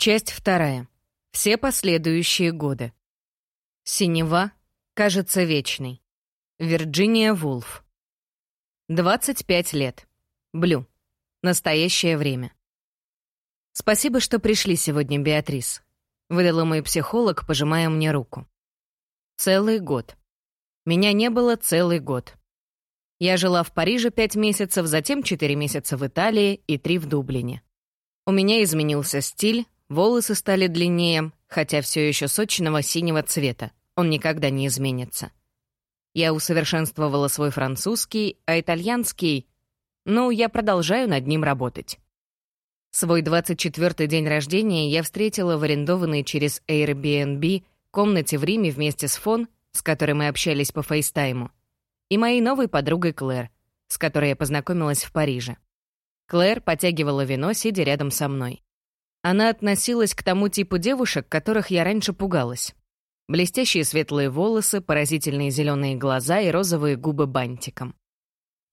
Часть вторая. Все последующие годы. Синева кажется вечной. Вирджиния Вулф. 25 лет. Блю. Настоящее время. Спасибо, что пришли сегодня, Беатрис. Выдала мой психолог, пожимая мне руку. Целый год. Меня не было целый год. Я жила в Париже пять месяцев, затем четыре месяца в Италии и три в Дублине. У меня изменился стиль, волосы стали длиннее, хотя все еще сочного синего цвета. Он никогда не изменится. Я усовершенствовала свой французский, а итальянский... Ну, я продолжаю над ним работать. Свой 24-й день рождения я встретила в арендованной через Airbnb комнате в Риме вместе с Фон, с которой мы общались по фейстайму, и моей новой подругой Клэр, с которой я познакомилась в Париже. Клэр потягивала вино, сидя рядом со мной. Она относилась к тому типу девушек, которых я раньше пугалась. Блестящие светлые волосы, поразительные зеленые глаза и розовые губы бантиком.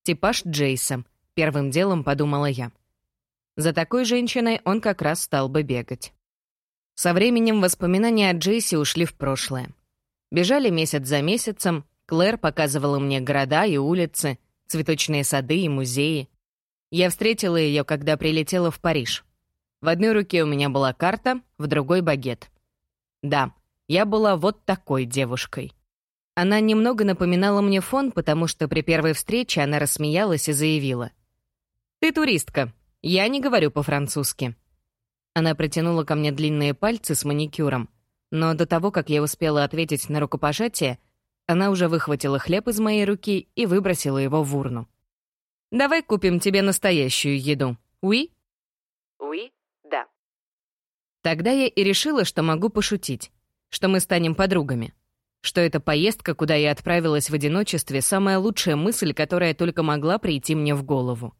Типаж Джейса, первым делом подумала я. За такой женщиной он как раз стал бы бегать. Со временем воспоминания о Джейсе ушли в прошлое. Бежали месяц за месяцем, Клэр показывала мне города и улицы, цветочные сады и музеи. Я встретила ее, когда прилетела в Париж. В одной руке у меня была карта, в другой — багет. Да, я была вот такой девушкой. Она немного напоминала мне фон, потому что при первой встрече она рассмеялась и заявила. «Ты туристка. Я не говорю по-французски». Она протянула ко мне длинные пальцы с маникюром, но до того, как я успела ответить на рукопожатие, она уже выхватила хлеб из моей руки и выбросила его в урну. «Давай купим тебе настоящую еду. Уи?» «Уи, да». Тогда я и решила, что могу пошутить что мы станем подругами. Что эта поездка, куда я отправилась в одиночестве, самая лучшая мысль, которая только могла прийти мне в голову.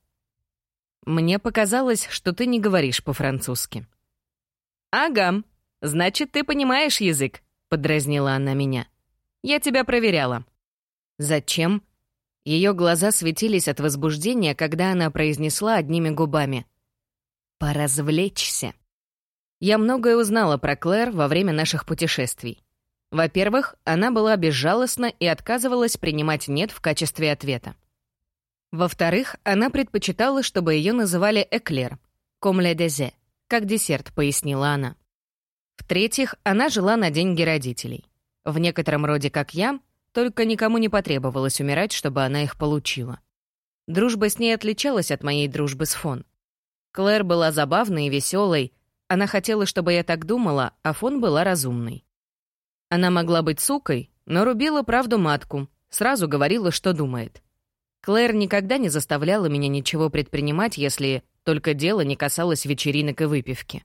Мне показалось, что ты не говоришь по-французски. «Ага, значит, ты понимаешь язык», — подразнила она меня. «Я тебя проверяла». «Зачем?» Ее глаза светились от возбуждения, когда она произнесла одними губами. «Поразвлечься». Я многое узнала про Клэр во время наших путешествий. Во-первых, она была безжалостна и отказывалась принимать «нет» в качестве ответа. Во-вторых, она предпочитала, чтобы ее называли «эклер», «comme le désert», как десерт, пояснила она. В-третьих, она жила на деньги родителей. В некотором роде, как я, только никому не потребовалось умирать, чтобы она их получила. Дружба с ней отличалась от моей дружбы с Фон. Клэр была забавной и веселой, она хотела, чтобы я так думала, а Фон была разумной. Она могла быть сукой, но рубила правду матку, сразу говорила, что думает. Клэр никогда не заставляла меня ничего предпринимать, если только дело не касалось вечеринок и выпивки.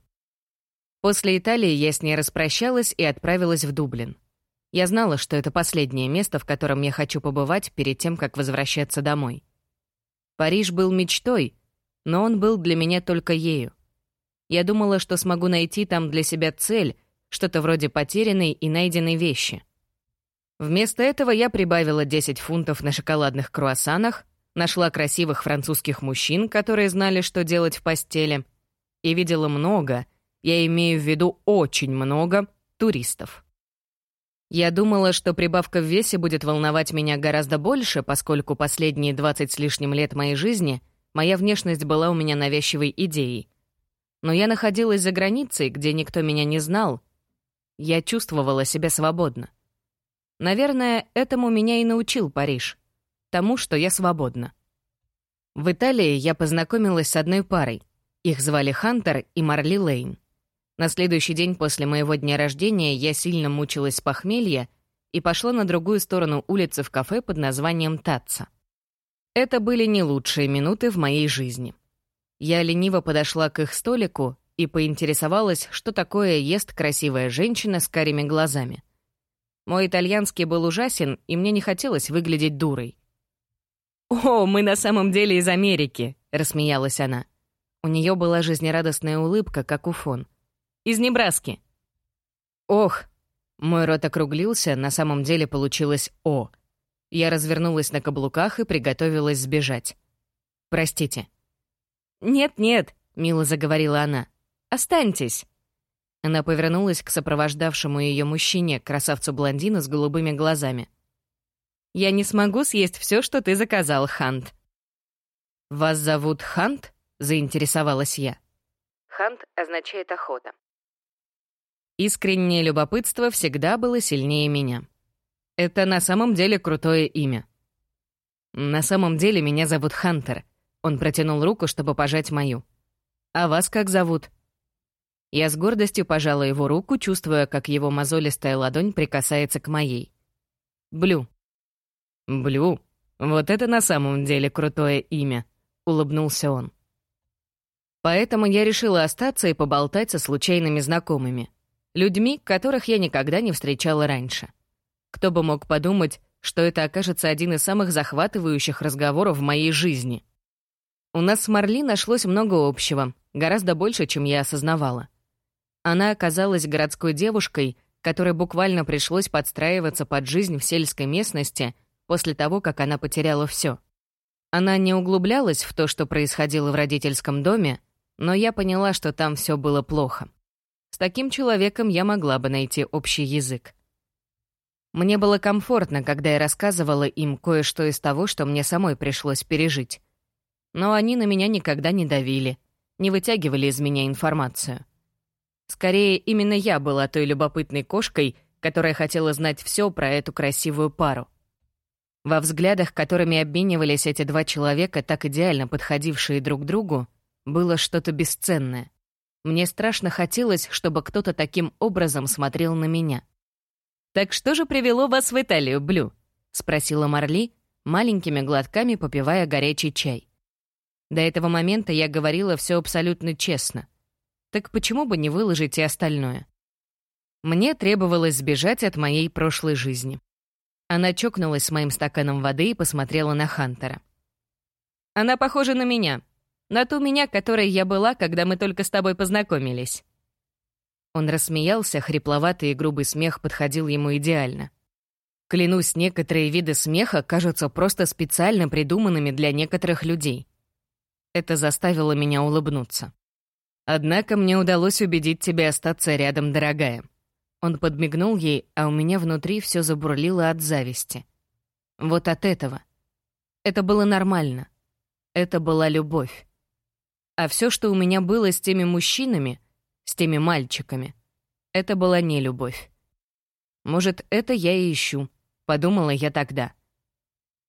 После Италии я с ней распрощалась и отправилась в Дублин. Я знала, что это последнее место, в котором я хочу побывать перед тем, как возвращаться домой. Париж был мечтой, но он был для меня только ею. Я думала, что смогу найти там для себя цель, что-то вроде потерянной и найденной вещи. Вместо этого я прибавила 10 фунтов на шоколадных круассанах, нашла красивых французских мужчин, которые знали, что делать в постели, и видела много, я имею в виду очень много, туристов. Я думала, что прибавка в весе будет волновать меня гораздо больше, поскольку последние 20 с лишним лет моей жизни моя внешность была у меня навязчивой идеей — но я находилась за границей, где никто меня не знал. Я чувствовала себя свободно. Наверное, этому меня и научил Париж. Тому, что я свободна. В Италии я познакомилась с одной парой. Их звали Хантер и Марли Лейн. На следующий день после моего дня рождения я сильно мучилась с похмелья и пошла на другую сторону улицы в кафе под названием Татца. Это были не лучшие минуты в моей жизни. Я лениво подошла к их столику и поинтересовалась, что такое ест красивая женщина с карими глазами. Мой итальянский был ужасен, и мне не хотелось выглядеть дурой. «О, мы на самом деле из Америки!» — рассмеялась она. У нее была жизнерадостная улыбка, как у Фон. «Из Небраски!» «Ох!» Мой рот округлился, на самом деле получилось «О». Я развернулась на каблуках и приготовилась сбежать. «Простите». «Нет-нет», — мило заговорила она. «Останьтесь». Она повернулась к сопровождавшему ее мужчине, красавцу-блондину с голубыми глазами. «Я не смогу съесть все, что ты заказал, Хант». «Вас зовут Хант?» — заинтересовалась я. Хант означает охота. Искреннее любопытство всегда было сильнее меня. Это на самом деле крутое имя. На самом деле меня зовут Хантер. Он протянул руку, чтобы пожать мою. А вас как зовут? Я с гордостью пожала его руку, чувствуя, как его мозолистая ладонь прикасается к моей. Блю. Блю. Вот это на самом деле крутое имя, улыбнулся он. Поэтому я решила остаться и поболтать со случайными знакомыми, людьми, которых я никогда не встречала раньше. Кто бы мог подумать, что это окажется один из самых захватывающих разговоров в моей жизни. У нас с Марли нашлось много общего, гораздо больше, чем я осознавала. Она оказалась городской девушкой, которой буквально пришлось подстраиваться под жизнь в сельской местности после того, как она потеряла все. Она не углублялась в то, что происходило в родительском доме, но я поняла, что там все было плохо. С таким человеком я могла бы найти общий язык. Мне было комфортно, когда я рассказывала им кое-что из того, что мне самой пришлось пережить. Но они на меня никогда не давили, не вытягивали из меня информацию. Скорее, именно я была той любопытной кошкой, которая хотела знать все про эту красивую пару. Во взглядах, которыми обменивались эти два человека, так идеально подходившие друг другу, было что-то бесценное. Мне страшно хотелось, чтобы кто-то таким образом смотрел на меня. «Так что же привело вас в Италию, Блю?» — спросила Марли, маленькими глотками попивая горячий чай. До этого момента я говорила все абсолютно честно. Так почему бы не выложить и остальное? Мне требовалось сбежать от моей прошлой жизни. Она чокнулась с моим стаканом воды и посмотрела на Хантера. «Она похожа на меня. На ту меня, которой я была, когда мы только с тобой познакомились». Он рассмеялся, хрипловатый и грубый смех подходил ему идеально. Клянусь, некоторые виды смеха кажутся просто специально придуманными для некоторых людей. Это заставило меня улыбнуться. Однако мне удалось убедить тебя остаться рядом, дорогая. Он подмигнул ей, а у меня внутри все забурлило от зависти. Вот от этого. Это было нормально. Это была любовь. А все, что у меня было с теми мужчинами, с теми мальчиками, это была не любовь. Может, это я и ищу, подумала я тогда.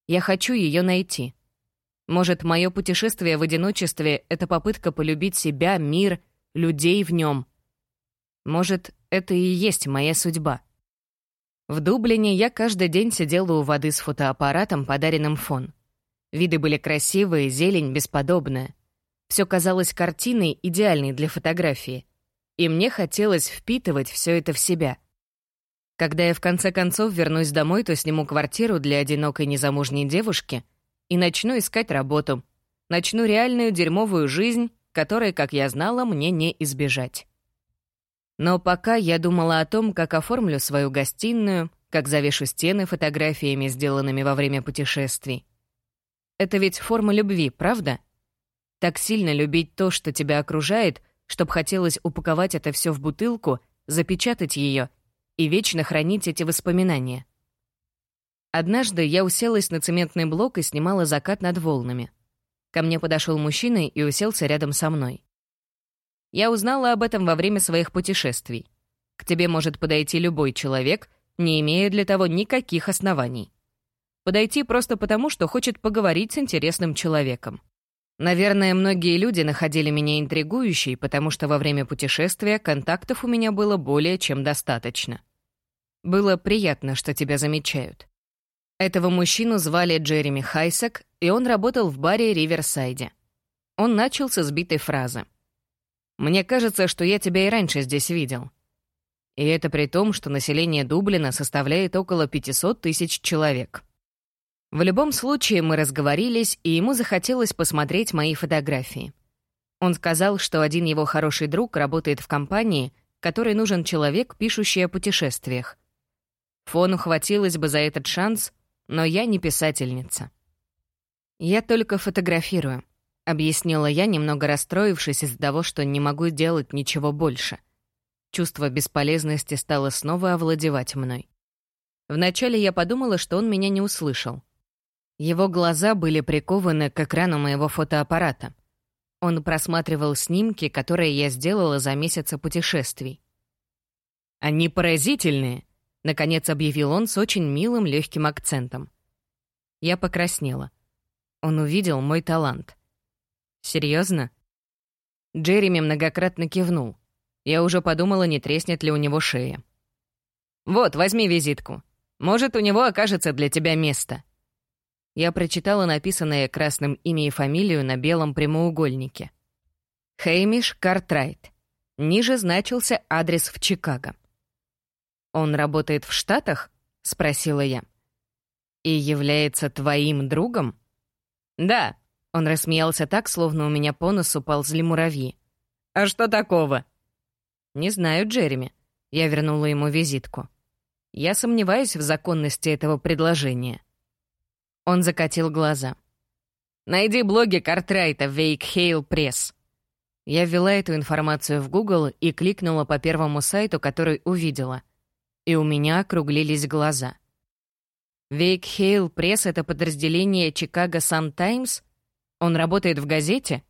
Я хочу ее найти. Может, мое путешествие в одиночестве — это попытка полюбить себя, мир, людей в нем. Может, это и есть моя судьба. В Дублине я каждый день сидела у воды с фотоаппаратом, подаренным фон. Виды были красивые, зелень бесподобная. Все казалось картиной, идеальной для фотографии. И мне хотелось впитывать все это в себя. Когда я в конце концов вернусь домой, то сниму квартиру для одинокой незамужней девушки — и начну искать работу. Начну реальную дерьмовую жизнь, которой, как я знала, мне не избежать. Но пока я думала о том, как оформлю свою гостиную, как завешу стены фотографиями, сделанными во время путешествий. Это ведь форма любви, правда? Так сильно любить то, что тебя окружает, чтобы хотелось упаковать это все в бутылку, запечатать ее и вечно хранить эти воспоминания. Однажды я уселась на цементный блок и снимала закат над волнами. Ко мне подошел мужчина и уселся рядом со мной. Я узнала об этом во время своих путешествий. К тебе может подойти любой человек, не имея для того никаких оснований. Подойти просто потому, что хочет поговорить с интересным человеком. Наверное, многие люди находили меня интригующей, потому что во время путешествия контактов у меня было более чем достаточно. Было приятно, что тебя замечают. Этого мужчину звали Джереми Хайсак, и он работал в баре Риверсайде. Он начал с избитой фразы. «Мне кажется, что я тебя и раньше здесь видел». И это при том, что население Дублина составляет около 500 тысяч человек. В любом случае мы разговорились, и ему захотелось посмотреть мои фотографии. Он сказал, что один его хороший друг работает в компании, которой нужен человек, пишущий о путешествиях. Фону хватилось бы за этот шанс — но я не писательница. «Я только фотографирую», — объяснила я, немного расстроившись из-за того, что не могу делать ничего больше. Чувство бесполезности стало снова овладевать мной. Вначале я подумала, что он меня не услышал. Его глаза были прикованы к экрану моего фотоаппарата. Он просматривал снимки, которые я сделала за месяцы путешествий. «Они поразительные», — наконец объявил он с очень милым легким акцентом. Я покраснела. Он увидел мой талант. Серьезно? Джереми многократно кивнул. Я уже подумала, не треснет ли у него шея. «Вот, возьми визитку. Может, у него окажется для тебя место». Я прочитала написанное красным имя и фамилию на белом прямоугольнике. Хеймиш Картрайт. Ниже значился адрес в Чикаго. «Он работает в Штатах?» — спросила я. «И является твоим другом?» «Да», — он рассмеялся так, словно у меня по носу ползли муравьи. «А что такого?» «Не знаю, Джереми». Я вернула ему визитку. Я сомневаюсь в законности этого предложения. Он закатил глаза. «Найди блоги Картрайта в Вейкхейл Пресс». Я ввела эту информацию в Google и кликнула по первому сайту, который увидела. И у меня округлились глаза. Вейкхейл Пресс — это подразделение Чикаго Сан-Таймс? Он работает в газете?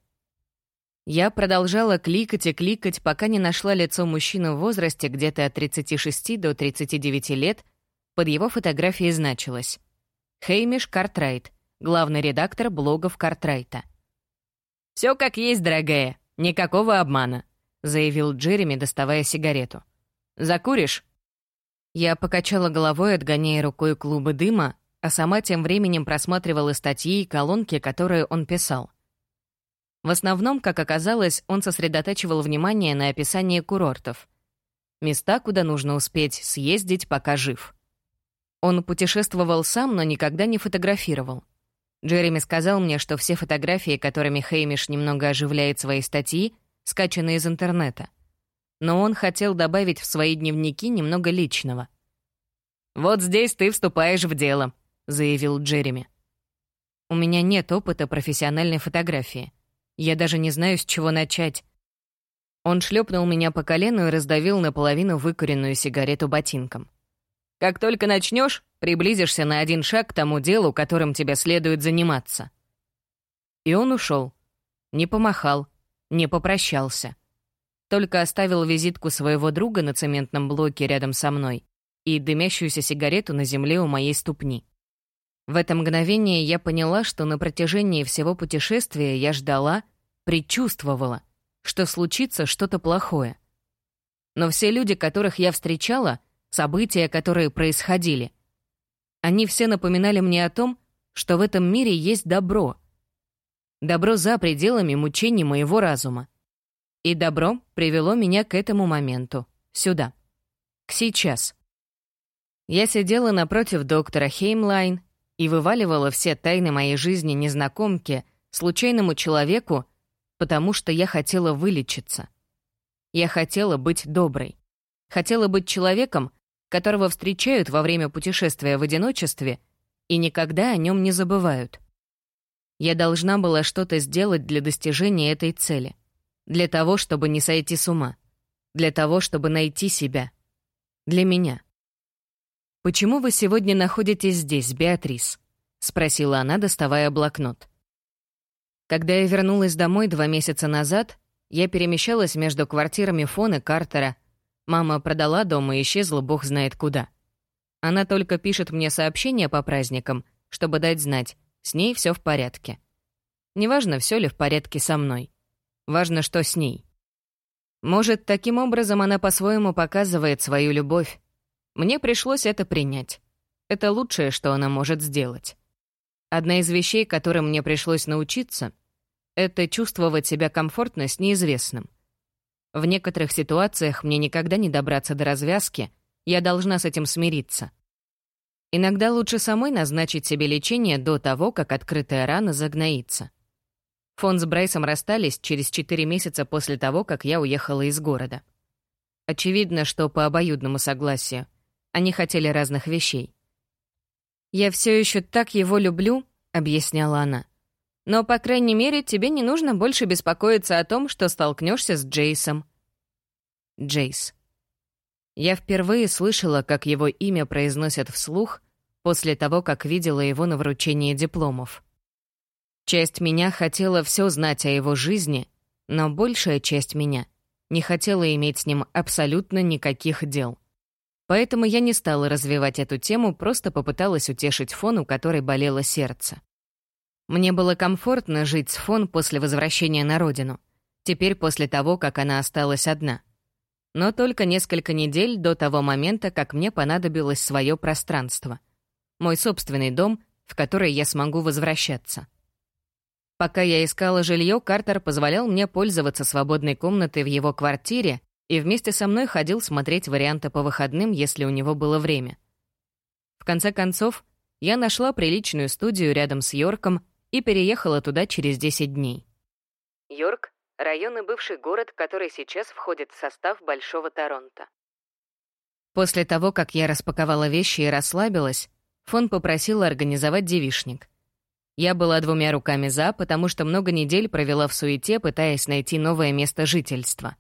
Я продолжала кликать и кликать, пока не нашла лицо мужчины в возрасте где-то от 36 до 39 лет. Под его фотографией значилось «Хеймиш Картрайт, главный редактор блогов Картрайта». «Все как есть, дорогая, никакого обмана», — заявил Джереми, доставая сигарету. «Закуришь?» Я покачала головой, отгоняя рукой клубы дыма, а сама тем временем просматривала статьи и колонки, которые он писал. В основном, как оказалось, он сосредотачивал внимание на описании курортов. Места, куда нужно успеть съездить, пока жив. Он путешествовал сам, но никогда не фотографировал. Джереми сказал мне, что все фотографии, которыми Хеймиш немного оживляет свои статьи, скачаны из интернета. Но он хотел добавить в свои дневники немного личного. «Вот здесь ты вступаешь в дело», — заявил Джереми. «У меня нет опыта профессиональной фотографии. Я даже не знаю, с чего начать. Он шлепнул меня по колену и раздавил наполовину выкуренную сигарету ботинком. «Как только начнешь, приблизишься на один шаг к тому делу, которым тебе следует заниматься». И он ушел. Не помахал, не попрощался. Только оставил визитку своего друга на цементном блоке рядом со мной и дымящуюся сигарету на земле у моей ступни. В это мгновение я поняла, что на протяжении всего путешествия я ждала, предчувствовала, что случится что-то плохое. Но все люди, которых я встречала, события, которые происходили, они все напоминали мне о том, что в этом мире есть добро. Добро за пределами мучений моего разума. И добро привело меня к этому моменту, сюда, к сейчас. Я сидела напротив доктора Хеймлайн и вываливала все тайны моей жизни незнакомке, случайному человеку, потому что я хотела вылечиться. Я хотела быть доброй. Хотела быть человеком, которого встречают во время путешествия в одиночестве и никогда о нем не забывают. Я должна была что-то сделать для достижения этой цели. Для того, чтобы не сойти с ума. Для того, чтобы найти себя. Для меня. «Почему вы сегодня находитесь здесь, Беатрис?» — спросила она, доставая блокнот. Когда я вернулась домой два месяца назад, я перемещалась между квартирами Фон и Картера. Мама продала дом и исчезла бог знает куда. Она только пишет мне сообщения по праздникам, чтобы дать знать, с ней все в порядке. Неважно, все ли в порядке со мной. Важно, что с ней. Может, таким образом она по-своему показывает свою любовь, мне пришлось это принять. Это лучшее, что она может сделать. Одна из вещей, которым мне пришлось научиться, это чувствовать себя комфортно с неизвестным. В некоторых ситуациях мне никогда не добраться до развязки, я должна с этим смириться. Иногда лучше самой назначить себе лечение до того, как открытая рана загноится. Фон с Брайсом расстались через 4 месяца после того, как я уехала из города. Очевидно, что по обоюдному согласию. Они хотели разных вещей. «Я все еще так его люблю», — объясняла она. «Но, по крайней мере, тебе не нужно больше беспокоиться о том, что столкнешься с Джейсом». Джейс. Я впервые слышала, как его имя произносят вслух после того, как видела его на вручении дипломов. Часть меня хотела все знать о его жизни, но большая часть меня не хотела иметь с ним абсолютно никаких дел. Поэтому я не стала развивать эту тему, просто попыталась утешить Фон, у которой болело сердце. Мне было комфортно жить с Фон после возвращения на родину, теперь после того, как она осталась одна. Но только несколько недель до того момента, как мне понадобилось свое пространство — мой собственный дом, в который я смогу возвращаться. Пока я искала жилье, Картер позволял мне пользоваться свободной комнатой в его квартире и вместе со мной ходил смотреть варианты по выходным, если у него было время. В конце концов, я нашла приличную студию рядом с Йорком и переехала туда через 10 дней. Йорк — район и бывший город, который сейчас входит в состав Большого Торонто. После того, как я распаковала вещи и расслабилась, Фон попросил организовать девишник. Я была двумя руками за, потому что много недель провела в суете, пытаясь найти новое место жительства.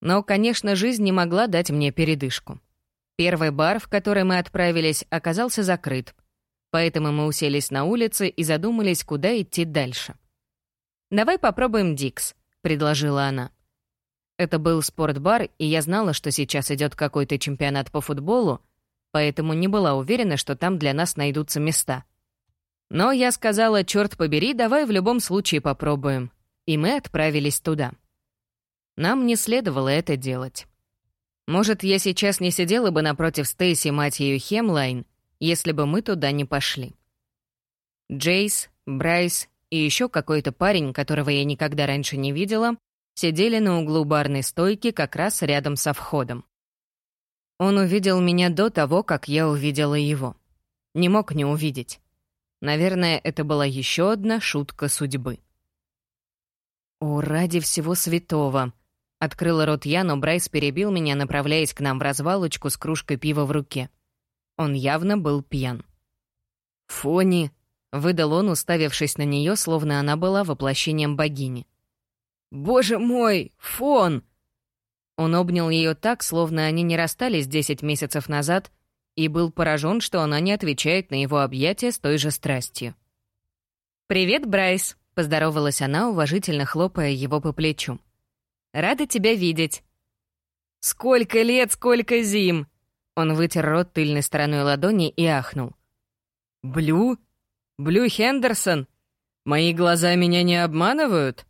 Но, конечно, жизнь не могла дать мне передышку. Первый бар, в который мы отправились, оказался закрыт, поэтому мы уселись на улице и задумались, куда идти дальше. «Давай попробуем Дикс», — предложила она. Это был спортбар, и я знала, что сейчас идет какой-то чемпионат по футболу, поэтому не была уверена, что там для нас найдутся места. Но я сказала, черт побери, давай в любом случае попробуем. И мы отправились туда. Нам не следовало это делать. Может, я сейчас не сидела бы напротив Стейси, мать ее Хемлайн, если бы мы туда не пошли. Джейс, Брайс и еще какой-то парень, которого я никогда раньше не видела, сидели на углу барной стойки как раз рядом со входом. Он увидел меня до того, как я увидела его. Не мог не увидеть. Наверное, это была еще одна шутка судьбы. «О, ради всего святого!» Открыла рот я, но Брайс перебил меня, направляясь к нам в развалочку с кружкой пива в руке. Он явно был пьян. «Фони!» — выдал он, уставившись на нее, словно она была воплощением богини. «Боже мой! Фон!» Он обнял ее так, словно они не расстались 10 месяцев назад, и был поражен, что она не отвечает на его объятия с той же страстью. «Привет, Брайс», — поздоровалась она, уважительно хлопая его по плечу. «Рада тебя видеть». «Сколько лет, сколько зим!» Он вытер рот тыльной стороной ладони и ахнул. «Блю? Блю Хендерсон? Мои глаза меня не обманывают?»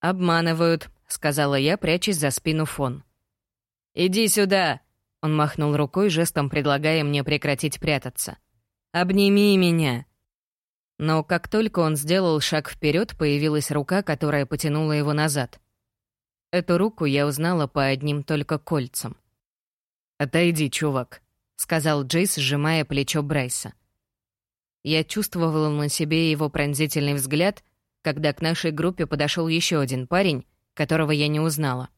«Обманывают», — сказала я, прячась за спину фон. «Иди сюда!» — он махнул рукой, жестом предлагая мне прекратить прятаться. «Обними меня!» Но как только он сделал шаг вперед, появилась рука, которая потянула его назад. Эту руку я узнала по одним только кольцам. «Отойди, чувак», — сказал Джейс, сжимая плечо Брайса. Я чувствовала на себе его пронзительный взгляд, когда к нашей группе подошел еще один парень, которого я не узнала.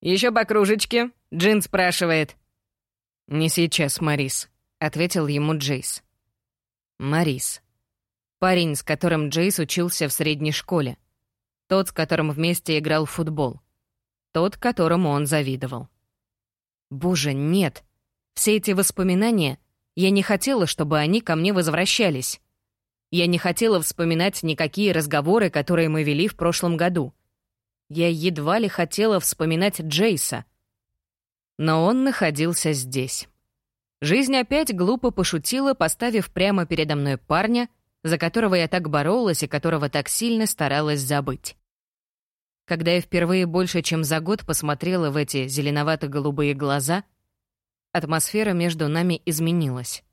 Еще по кружечке?» — Джин спрашивает. «Не сейчас, Марис», — ответил ему Джейс. Марис. Парень, с которым Джейс учился в средней школе. Тот, с которым вместе играл в футбол. Тот, которому он завидовал. Боже, нет. Все эти воспоминания, я не хотела, чтобы они ко мне возвращались. Я не хотела вспоминать никакие разговоры, которые мы вели в прошлом году. Я едва ли хотела вспоминать Джейса. Но он находился здесь. Жизнь опять глупо пошутила, поставив прямо передо мной парня, за которого я так боролась и которого так сильно старалась забыть. Когда я впервые больше, чем за год посмотрела в эти зеленовато-голубые глаза, атмосфера между нами изменилась.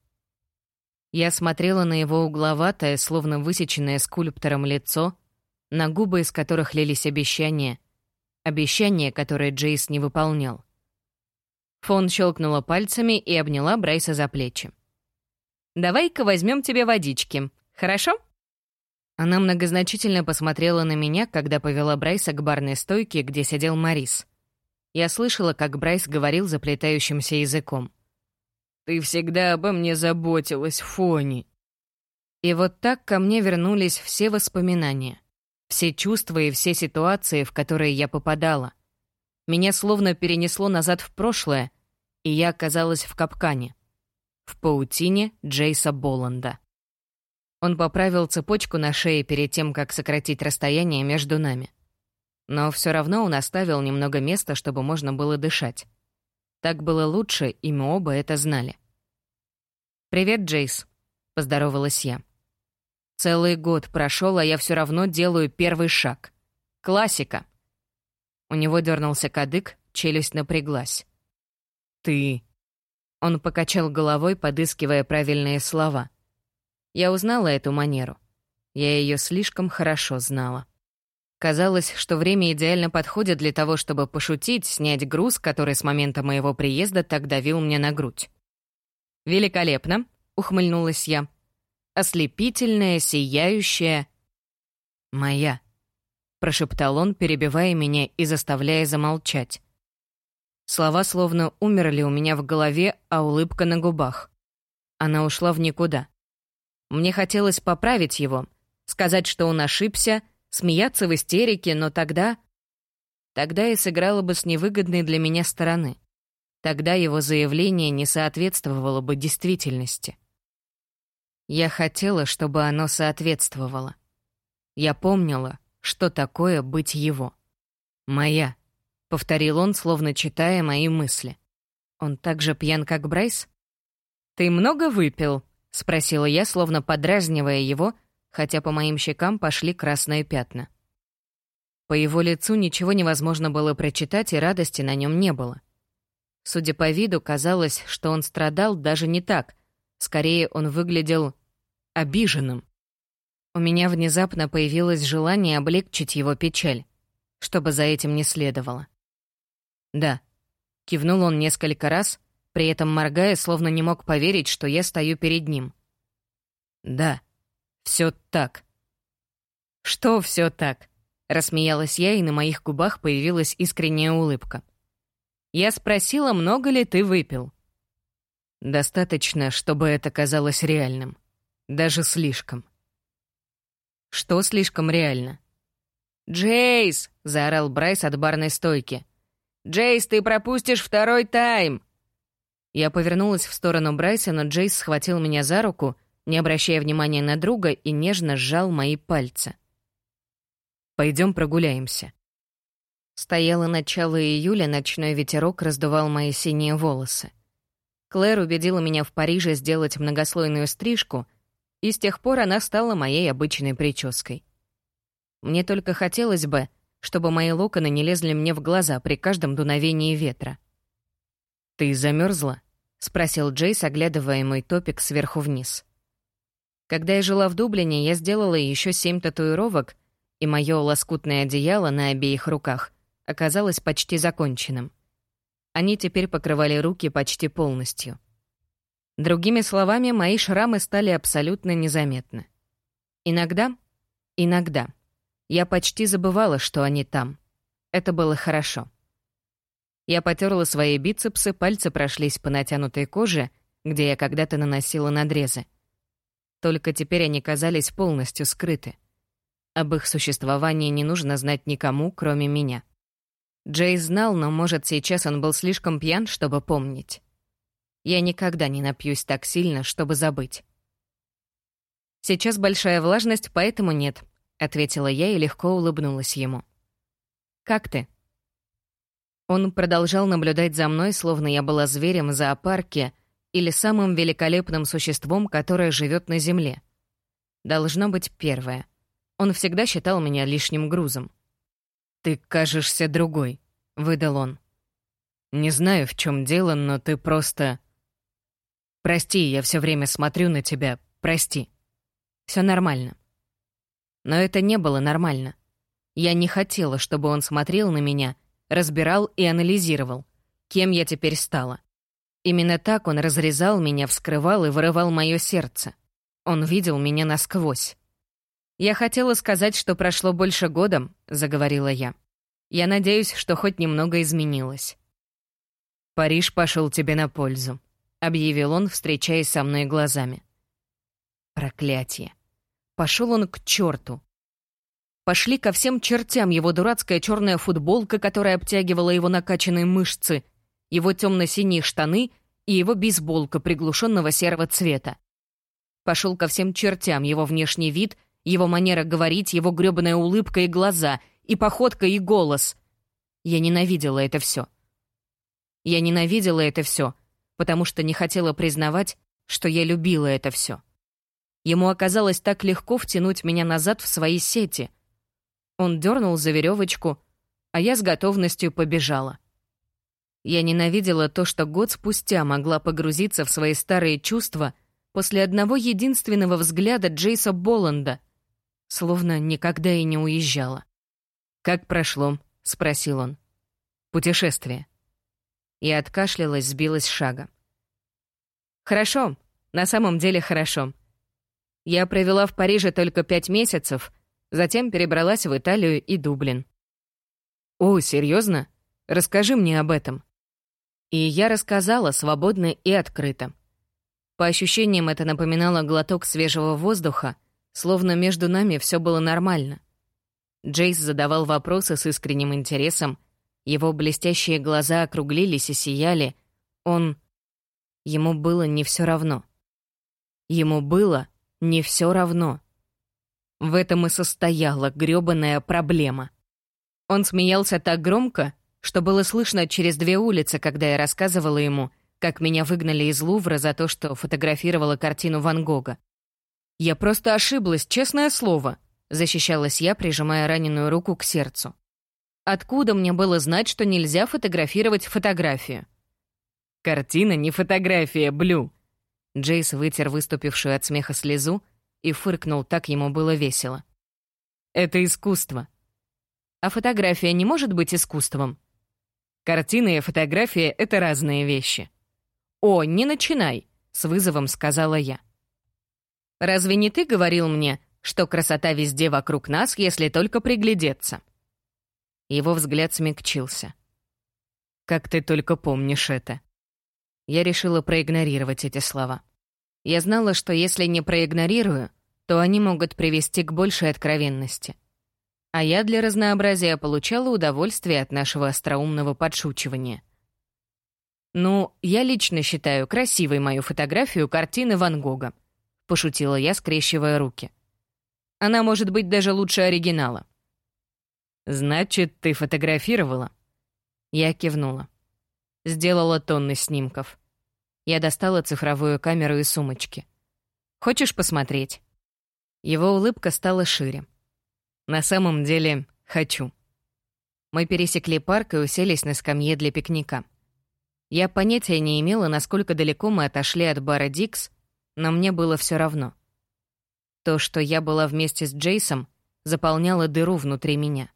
Я смотрела на его угловатое, словно высеченное скульптором лицо — на губы из которых лились обещания. Обещания, которые Джейс не выполнял. Фон щелкнула пальцами и обняла Брайса за плечи. «Давай-ка возьмем тебе водички, хорошо?» Она многозначительно посмотрела на меня, когда повела Брайса к барной стойке, где сидел Марис. Я слышала, как Брайс говорил заплетающимся языком. «Ты всегда обо мне заботилась, Фони». И вот так ко мне вернулись все воспоминания. Все чувства и все ситуации, в которые я попадала. Меня словно перенесло назад в прошлое, и я оказалась в капкане. В паутине Джейса Боланда. Он поправил цепочку на шее перед тем, как сократить расстояние между нами. Но все равно он оставил немного места, чтобы можно было дышать. Так было лучше, и мы оба это знали. «Привет, Джейс», — поздоровалась я. Целый год прошел, а я все равно делаю первый шаг. Классика. У него дернулся кадык, челюсть напряглась. «Ты...» Он покачал головой, подыскивая правильные слова. Я узнала эту манеру. Я ее слишком хорошо знала. Казалось, что время идеально подходит для того, чтобы пошутить, снять груз, который с момента моего приезда так давил мне на грудь. «Великолепно», — ухмыльнулась я. «Ослепительная, сияющая...» «Моя», — прошептал он, перебивая меня и заставляя замолчать. Слова словно умерли у меня в голове, а улыбка на губах. Она ушла в никуда. Мне хотелось поправить его, сказать, что он ошибся, смеяться в истерике, но тогда... Тогда я сыграла бы с невыгодной для меня стороны. Тогда его заявление не соответствовало бы действительности. Я хотела, чтобы оно соответствовало. Я помнила, что такое быть его. «Моя», — повторил он, словно читая мои мысли. «Он так же пьян, как Брайс?» «Ты много выпил?» — спросила я, словно подразнивая его, хотя по моим щекам пошли красные пятна. По его лицу ничего невозможно было прочитать, и радости на нем не было. Судя по виду, казалось, что он страдал даже не так. Скорее, он выглядел обиженным. У меня внезапно появилось желание облегчить его печаль, чтобы за этим не следовало. «Да», — кивнул он несколько раз, при этом моргая, словно не мог поверить, что я стою перед ним. «Да, все так». «Что все так?» — рассмеялась я, и на моих губах появилась искренняя улыбка. «Я спросила, много ли ты выпил?» «Достаточно, чтобы это казалось реальным. Даже слишком». Что слишком реально? «Джейс!» — заорал Брайс от барной стойки. «Джейс, ты пропустишь второй тайм!» Я повернулась в сторону Брайса, но Джейс схватил меня за руку, не обращая внимания на друга, и нежно сжал мои пальцы. «Пойдем прогуляемся». Стояло начало июля, ночной ветерок раздувал мои синие волосы. Клэр убедила меня в Париже сделать многослойную стрижку — и с тех пор она стала моей обычной прической. Мне только хотелось бы, чтобы мои локоны не лезли мне в глаза при каждом дуновении ветра. «Ты замерзла? спросил Джейс, оглядывая мой топик сверху вниз. Когда я жила в Дублине, я сделала еще семь татуировок, и мое лоскутное одеяло на обеих руках оказалось почти законченным. Они теперь покрывали руки почти полностью. Другими словами, мои шрамы стали абсолютно незаметны. Иногда, иногда, я почти забывала, что они там. Это было хорошо. Я потерла свои бицепсы, пальцы прошлись по натянутой коже, где я когда-то наносила надрезы. Только теперь они казались полностью скрыты. Об их существовании не нужно знать никому, кроме меня. Джей знал, но, может, сейчас он был слишком пьян, чтобы помнить. Я никогда не напьюсь так сильно, чтобы забыть. «Сейчас большая влажность, поэтому нет», — ответила я и легко улыбнулась ему. «Как ты?» Он продолжал наблюдать за мной, словно я была зверем в зоопарке или самым великолепным существом, которое живет на Земле. Должно быть первое. Он всегда считал меня лишним грузом. «Ты кажешься другой», — выдал он. «Не знаю, в чем дело, но ты просто...» Прости, я все время смотрю на тебя. Прости. Все нормально. Но это не было нормально. Я не хотела, чтобы он смотрел на меня, разбирал и анализировал, кем я теперь стала. Именно так он разрезал меня, вскрывал и вырывал мое сердце. Он видел меня насквозь. «Я хотела сказать, что прошло больше года», — заговорила я. «Я надеюсь, что хоть немного изменилось». «Париж пошел тебе на пользу», — объявил он, встречаясь со мной глазами. Проклятие. Пошел он к черту. Пошли ко всем чертям его дурацкая черная футболка, которая обтягивала его накачанные мышцы, его темно-синие штаны и его бейсболка приглушенного серого цвета. Пошел ко всем чертям его внешний вид, его манера говорить, его грёбаная улыбка и глаза, и походка, и голос. Я ненавидела это все. Я ненавидела это все, потому что не хотела признавать, что я любила это все. Ему оказалось так легко втянуть меня назад в свои сети. Он дернул за веревочку, а я с готовностью побежала. Я ненавидела то, что год спустя могла погрузиться в свои старые чувства после одного единственного взгляда Джейса Боланда, словно никогда и не уезжала. «Как прошло?» — спросил он. «Путешествие». Я откашлялась, сбилась шага. «Хорошо, на самом деле хорошо. Я провела в Париже только пять месяцев, затем перебралась в Италию и Дублин. «О, серьезно? Расскажи мне об этом». И я рассказала свободно и открыто. По ощущениям это напоминало глоток свежего воздуха, словно между нами все было нормально. Джейс задавал вопросы с искренним интересом, его блестящие глаза округлились и сияли. Он... Ему было не все равно. Ему было не все равно. В этом и состояла грёбаная проблема. Он смеялся так громко, что было слышно через две улицы, когда я рассказывала ему, как меня выгнали из Лувра за то, что фотографировала картину Ван Гога. «Я просто ошиблась, честное слово», — защищалась я, прижимая раненую руку к сердцу. «Откуда мне было знать, что нельзя фотографировать фотографию?» «Картина не фотография, Блю», Джейс вытер выступившую от смеха слезу и фыркнул, так ему было весело. «Это искусство». «А фотография не может быть искусством?» «Картина и фотография — это разные вещи». «О, не начинай», — с вызовом сказала я. «Разве не ты говорил мне, что красота везде вокруг нас, если только приглядеться?» Его взгляд смягчился. «Как ты только помнишь это?» Я решила проигнорировать эти слова. Я знала, что если не проигнорирую, то они могут привести к большей откровенности. А я для разнообразия получала удовольствие от нашего остроумного подшучивания. «Ну, я лично считаю красивой мою фотографию картины Ван Гога», — пошутила я, скрещивая руки. «Она может быть даже лучше оригинала». «Значит, ты фотографировала?» Я кивнула. Сделала тонны снимков. Я достала цифровую камеру из сумочки. «Хочешь посмотреть?» Его улыбка стала шире. «На самом деле, хочу». Мы пересекли парк и уселись на скамье для пикника. Я понятия не имела, насколько далеко мы отошли от бара «Дикс», но мне было все равно. То, что я была вместе с Джейсом, заполняло дыру внутри меня.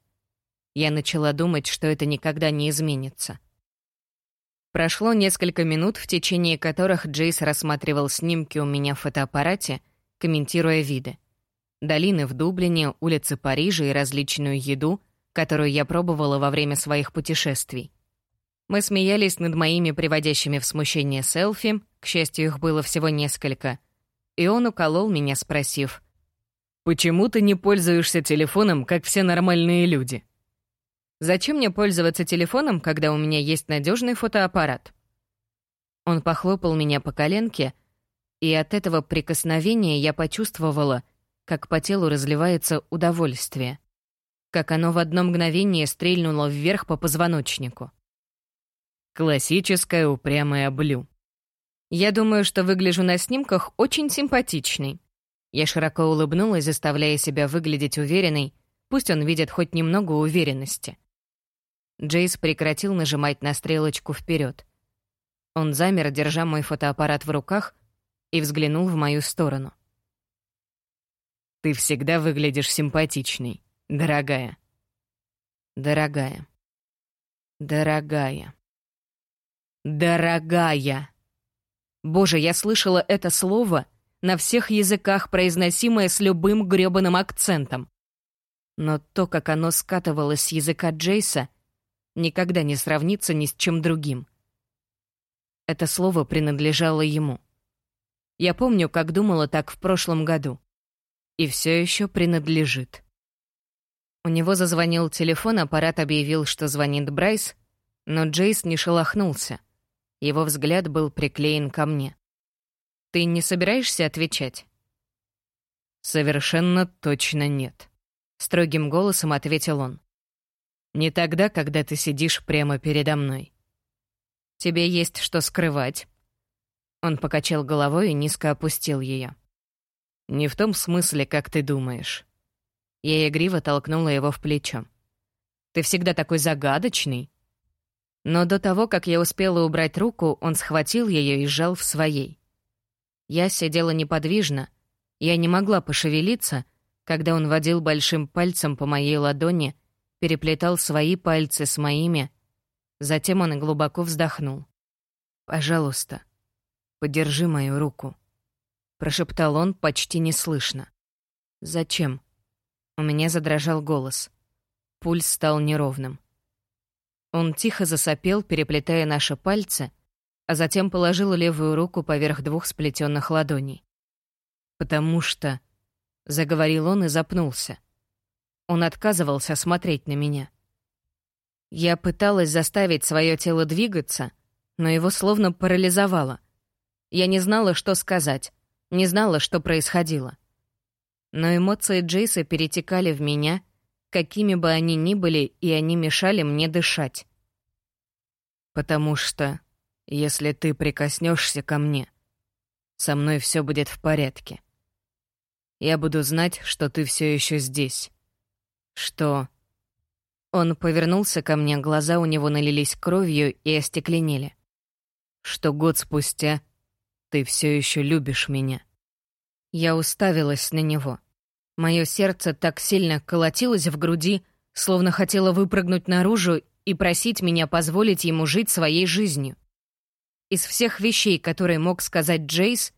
Я начала думать, что это никогда не изменится. Прошло несколько минут, в течение которых Джейс рассматривал снимки у меня в фотоаппарате, комментируя виды. Долины в Дублине, улицы Парижа и различную еду, которую я пробовала во время своих путешествий. Мы смеялись над моими приводящими в смущение селфи, к счастью, их было всего несколько, и он уколол меня, спросив, «Почему ты не пользуешься телефоном, как все нормальные люди?» Зачем мне пользоваться телефоном, когда у меня есть надежный фотоаппарат? Он похлопал меня по коленке, и от этого прикосновения я почувствовала, как по телу разливается удовольствие, как оно в одно мгновение стрельнуло вверх по позвоночнику. Классическая упрямая Блю. Я думаю, что выгляжу на снимках очень симпатичной. Я широко улыбнулась, заставляя себя выглядеть уверенной, пусть он видит хоть немного уверенности. Джейс прекратил нажимать на стрелочку вперед. Он замер, держа мой фотоаппарат в руках, и взглянул в мою сторону. «Ты всегда выглядишь симпатичной, дорогая». «Дорогая. Дорогая. Дорогая». Боже, я слышала это слово на всех языках, произносимое с любым грёбаным акцентом. Но то, как оно скатывалось с языка Джейса — никогда не сравнится ни с чем другим. Это слово принадлежало ему. Я помню, как думала так в прошлом году. И все еще принадлежит. У него зазвонил телефон, аппарат объявил, что звонит Брайс, но Джейс не шелохнулся. Его взгляд был приклеен ко мне. «Ты не собираешься отвечать?» «Совершенно точно нет», — строгим голосом ответил он. «Не тогда, когда ты сидишь прямо передо мной». «Тебе есть что скрывать?» Он покачал головой и низко опустил ее. «Не в том смысле, как ты думаешь. Я игриво толкнула его в плечо. «Ты всегда такой загадочный». Но до того, как я успела убрать руку, он схватил ее и сжал в своей. Я сидела неподвижно, я не могла пошевелиться, когда он водил большим пальцем по моей ладони, переплетал свои пальцы с моими. Затем он глубоко вздохнул. «Пожалуйста, подержи мою руку», — прошептал он почти неслышно. «Зачем?» У меня задрожал голос. Пульс стал неровным. Он тихо засопел, переплетая наши пальцы, а затем положил левую руку поверх двух сплетенных ладоней. «Потому что...» — заговорил он и запнулся. Он отказывался смотреть на меня. Я пыталась заставить свое тело двигаться, но его словно парализовало. Я не знала, что сказать, не знала, что происходило. Но эмоции Джейса перетекали в меня, какими бы они ни были, и они мешали мне дышать. «Потому что, если ты прикоснешься ко мне, со мной все будет в порядке. Я буду знать, что ты все еще здесь. Что...» Он повернулся ко мне, глаза у него налились кровью и остекленели. «Что год спустя ты все еще любишь меня». Я уставилась на него. Мое сердце так сильно колотилось в груди, словно хотело выпрыгнуть наружу и просить меня позволить ему жить своей жизнью. Из всех вещей, которые мог сказать Джейс,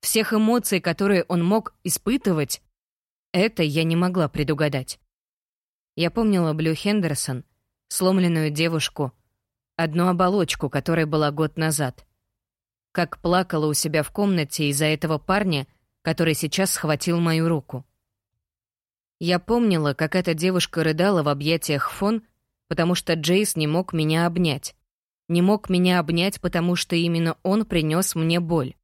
всех эмоций, которые он мог испытывать, это я не могла предугадать. Я помнила Блю Хендерсон, сломленную девушку, одну оболочку, которая была год назад. Как плакала у себя в комнате из-за этого парня, который сейчас схватил мою руку. Я помнила, как эта девушка рыдала в объятиях Фон, потому что Джейс не мог меня обнять. Не мог меня обнять, потому что именно он принес мне боль.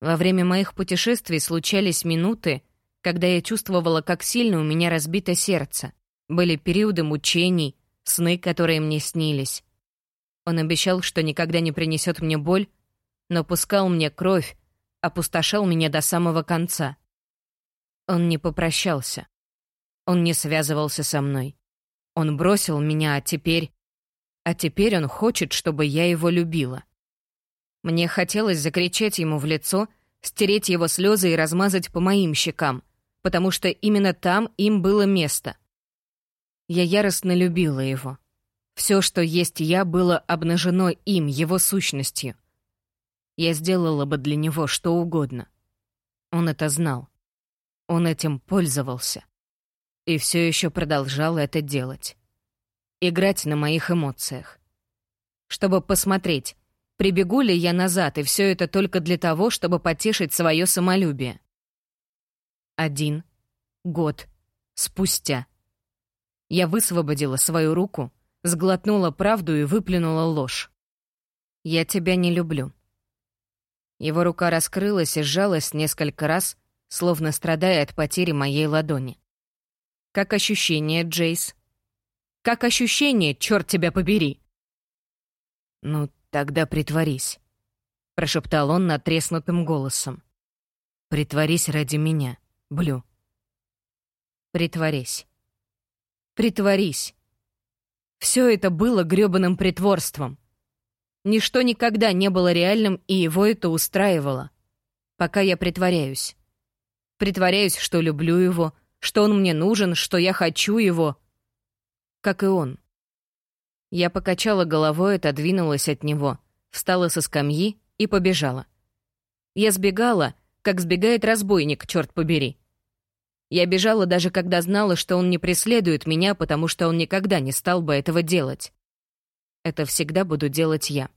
Во время моих путешествий случались минуты, когда я чувствовала, как сильно у меня разбито сердце. Были периоды мучений, сны, которые мне снились. Он обещал, что никогда не принесет мне боль, но пускал мне кровь, опустошал меня до самого конца. Он не попрощался. Он не связывался со мной. Он бросил меня, а теперь... А теперь он хочет, чтобы я его любила. Мне хотелось закричать ему в лицо, стереть его слезы и размазать по моим щекам, потому что именно там им было место. Я яростно любила его. Все, что есть я, было обнажено им, его сущностью. Я сделала бы для него что угодно. Он это знал. Он этим пользовался. И все еще продолжал это делать. Играть на моих эмоциях. Чтобы посмотреть, прибегу ли я назад, и все это только для того, чтобы потешить свое самолюбие. Один год спустя. Я высвободила свою руку, сглотнула правду и выплюнула ложь. «Я тебя не люблю». Его рука раскрылась и сжалась несколько раз, словно страдая от потери моей ладони. Как ощущение, Джейс? Как ощущение, черт тебя побери? Ну, тогда притворись, прошептал он натреснутым голосом. Притворись ради меня, Блю. Притворись. Притворись. Все это было грёбаным притворством. Ничто никогда не было реальным, и его это устраивало. Пока я притворяюсь. Притворяюсь, что люблю его, что он мне нужен, что я хочу его. Как и он. Я покачала головой, отодвинулась от него, встала со скамьи и побежала. Я сбегала, как сбегает разбойник, черт побери. Я бежала даже когда знала, что он не преследует меня, потому что он никогда не стал бы этого делать. Это всегда буду делать я.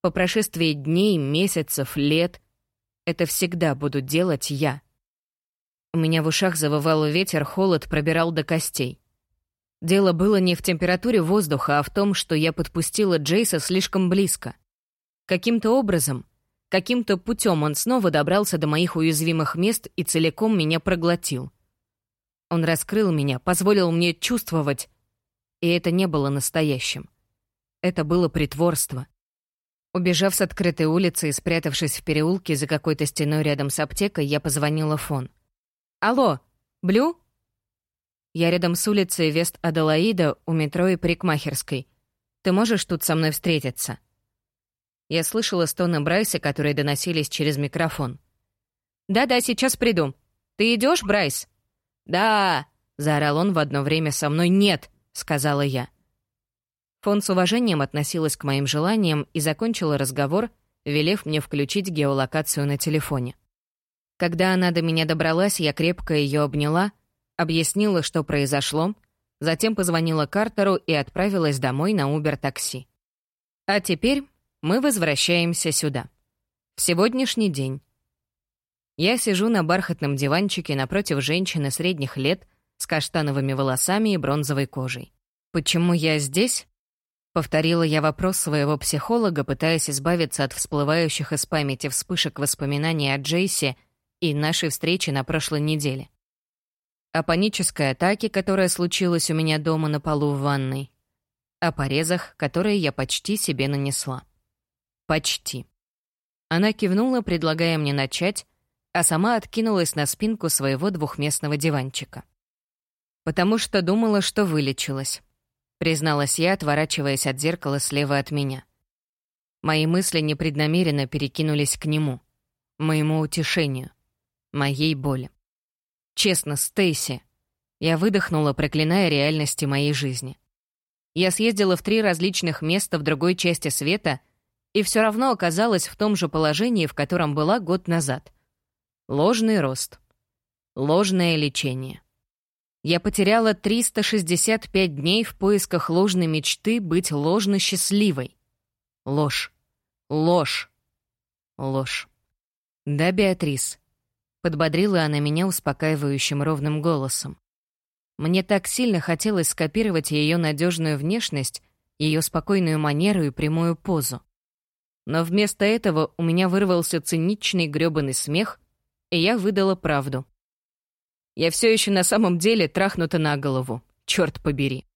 По прошествии дней, месяцев, лет это всегда буду делать я. У меня в ушах завывал ветер, холод пробирал до костей. Дело было не в температуре воздуха, а в том, что я подпустила Джейса слишком близко. Каким-то образом, каким-то путем он снова добрался до моих уязвимых мест и целиком меня проглотил. Он раскрыл меня, позволил мне чувствовать, и это не было настоящим. Это было притворство. Убежав с открытой улицы и спрятавшись в переулке за какой-то стеной рядом с аптекой, я позвонила фон. «Алло, Блю?» Я рядом с улицей Вест-Аделаида у метро и парикмахерской. Ты можешь тут со мной встретиться?» Я слышала стоны Брайса, которые доносились через микрофон. «Да-да, сейчас приду. Ты идешь, Брайс?» «Да!» — заорал он в одно время со мной. «Нет!» — сказала я. Фон с уважением относилась к моим желаниям и закончила разговор, велев мне включить геолокацию на телефоне. Когда она до меня добралась, я крепко ее обняла — объяснила, что произошло, затем позвонила Картеру и отправилась домой на Убер-такси. А теперь мы возвращаемся сюда. В сегодняшний день. Я сижу на бархатном диванчике напротив женщины средних лет с каштановыми волосами и бронзовой кожей. «Почему я здесь?» Повторила я вопрос своего психолога, пытаясь избавиться от всплывающих из памяти вспышек воспоминаний о Джейсе и нашей встрече на прошлой неделе о панической атаке, которая случилась у меня дома на полу в ванной, о порезах, которые я почти себе нанесла. Почти. Она кивнула, предлагая мне начать, а сама откинулась на спинку своего двухместного диванчика. «Потому что думала, что вылечилась», — призналась я, отворачиваясь от зеркала слева от меня. Мои мысли непреднамеренно перекинулись к нему, моему утешению, моей боли. Честно, Стейси. Я выдохнула, проклиная реальности моей жизни. Я съездила в три различных места в другой части света и все равно оказалась в том же положении, в котором была год назад. Ложный рост. Ложное лечение. Я потеряла 365 дней в поисках ложной мечты быть ложно счастливой. Ложь. Ложь. Ложь. Да, Беатрис, Подбодрила она меня успокаивающим ровным голосом. Мне так сильно хотелось скопировать ее надежную внешность, ее спокойную манеру и прямую позу. Но вместо этого у меня вырвался циничный грёбаный смех, и я выдала правду. Я все еще на самом деле трахнута на голову, черт побери.